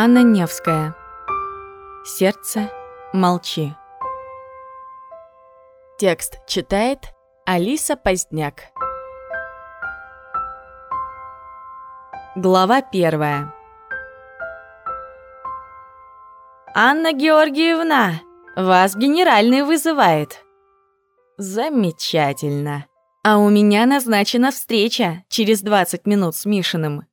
Анна Невская. Сердце, молчи. Текст читает Алиса Поздняк. Глава первая. «Анна Георгиевна, вас генеральный вызывает». «Замечательно. А у меня назначена встреча через 20 минут с Мишиным.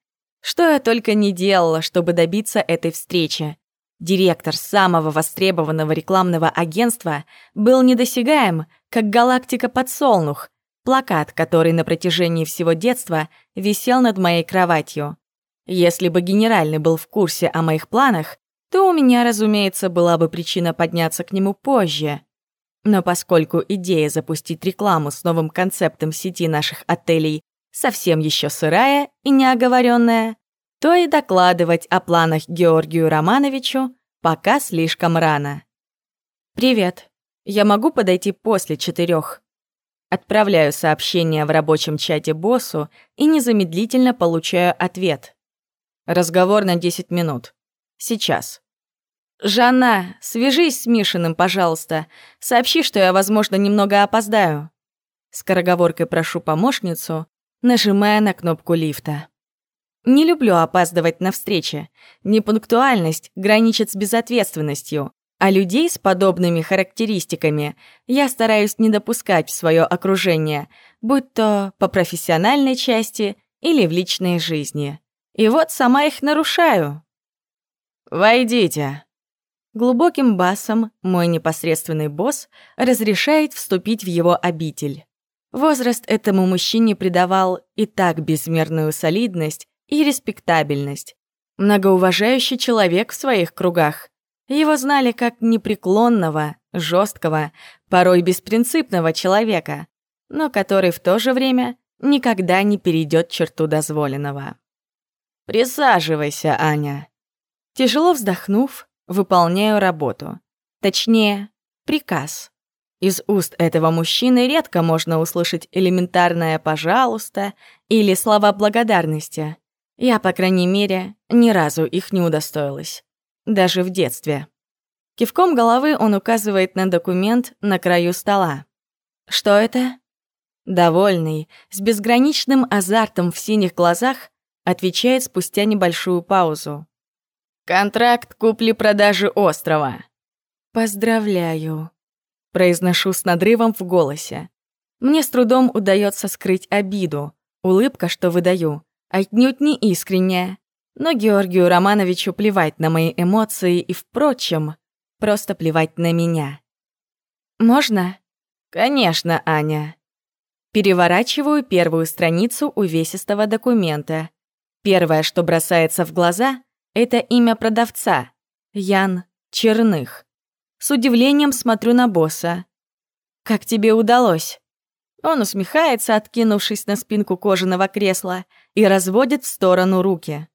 Что я только не делала, чтобы добиться этой встречи. Директор самого востребованного рекламного агентства был недосягаем, как галактика подсолнух, плакат, который на протяжении всего детства висел над моей кроватью. Если бы генеральный был в курсе о моих планах, то у меня, разумеется, была бы причина подняться к нему позже. Но поскольку идея запустить рекламу с новым концептом сети наших отелей совсем еще сырая и неоговоренная, то и докладывать о планах Георгию Романовичу пока слишком рано. «Привет. Я могу подойти после четырех?» Отправляю сообщение в рабочем чате боссу и незамедлительно получаю ответ. Разговор на 10 минут. Сейчас. «Жанна, свяжись с Мишиным, пожалуйста. Сообщи, что я, возможно, немного опоздаю». Скороговоркой прошу помощницу, нажимая на кнопку лифта. Не люблю опаздывать на встречи. Непунктуальность граничит с безответственностью, а людей с подобными характеристиками я стараюсь не допускать в свое окружение, будь то по профессиональной части или в личной жизни. И вот сама их нарушаю. «Войдите!» Глубоким басом мой непосредственный босс разрешает вступить в его обитель. Возраст этому мужчине придавал и так безмерную солидность и респектабельность. Многоуважающий человек в своих кругах. Его знали как непреклонного, жесткого, порой беспринципного человека, но который в то же время никогда не перейдет черту дозволенного. «Присаживайся, Аня». Тяжело вздохнув, выполняю работу. Точнее, приказ. Из уст этого мужчины редко можно услышать элементарное «пожалуйста» или слова благодарности. Я, по крайней мере, ни разу их не удостоилась. Даже в детстве. Кивком головы он указывает на документ на краю стола. «Что это?» Довольный, с безграничным азартом в синих глазах, отвечает спустя небольшую паузу. «Контракт купли-продажи острова». «Поздравляю», Произношу с надрывом в голосе. Мне с трудом удается скрыть обиду. Улыбка, что выдаю, отнюдь не искренняя. Но Георгию Романовичу плевать на мои эмоции и, впрочем, просто плевать на меня. «Можно?» «Конечно, Аня». Переворачиваю первую страницу увесистого документа. Первое, что бросается в глаза, это имя продавца — Ян Черных. С удивлением смотрю на босса. «Как тебе удалось?» Он усмехается, откинувшись на спинку кожаного кресла, и разводит в сторону руки.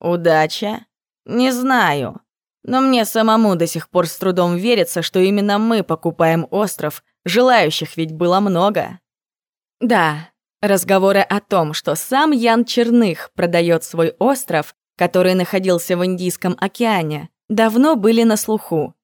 «Удача? Не знаю. Но мне самому до сих пор с трудом верится, что именно мы покупаем остров, желающих ведь было много». Да, разговоры о том, что сам Ян Черных продает свой остров, который находился в Индийском океане, давно были на слуху.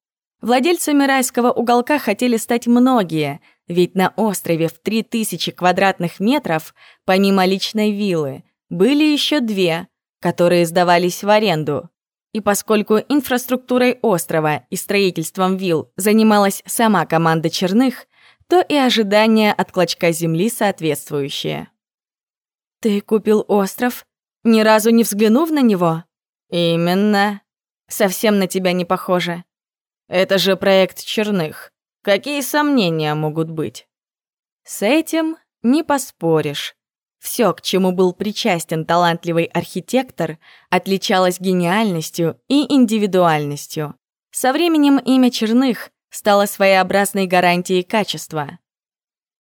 Владельцами райского уголка хотели стать многие, ведь на острове в 3000 квадратных метров, помимо личной виллы, были еще две, которые сдавались в аренду. И поскольку инфраструктурой острова и строительством вилл занималась сама команда Черных, то и ожидания от клочка земли соответствующие. «Ты купил остров, ни разу не взглянув на него?» «Именно. Совсем на тебя не похоже. Это же проект Черных. Какие сомнения могут быть? С этим не поспоришь. Все, к чему был причастен талантливый архитектор, отличалось гениальностью и индивидуальностью. Со временем имя Черных стало своеобразной гарантией качества.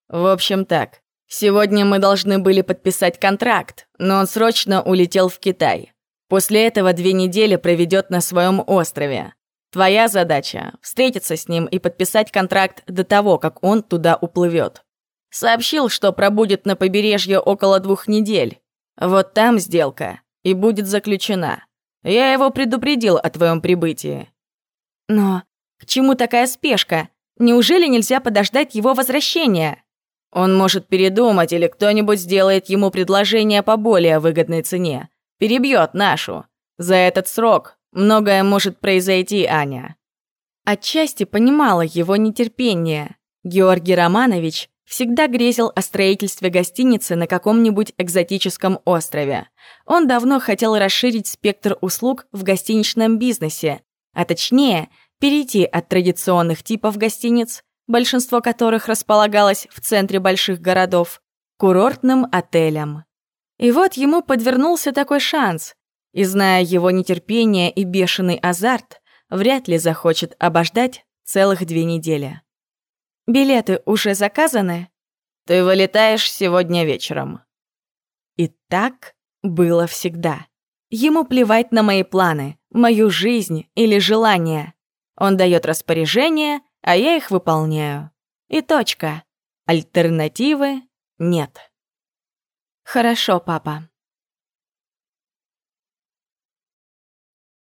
В общем так, сегодня мы должны были подписать контракт, но он срочно улетел в Китай. После этого две недели проведет на своем острове. Твоя задача — встретиться с ним и подписать контракт до того, как он туда уплывет. Сообщил, что пробудет на побережье около двух недель. Вот там сделка и будет заключена. Я его предупредил о твоем прибытии». «Но к чему такая спешка? Неужели нельзя подождать его возвращения?» «Он может передумать, или кто-нибудь сделает ему предложение по более выгодной цене. Перебьет нашу. За этот срок многое может произойти, Аня». Отчасти понимала его нетерпение. Георгий Романович всегда грезил о строительстве гостиницы на каком-нибудь экзотическом острове. Он давно хотел расширить спектр услуг в гостиничном бизнесе, а точнее, перейти от традиционных типов гостиниц, большинство которых располагалось в центре больших городов, курортным отелям. И вот ему подвернулся такой шанс, и, зная его нетерпение и бешеный азарт, вряд ли захочет обождать целых две недели. Билеты уже заказаны? Ты вылетаешь сегодня вечером. И так было всегда. Ему плевать на мои планы, мою жизнь или желания. Он дает распоряжения, а я их выполняю. И точка. Альтернативы нет. Хорошо, папа.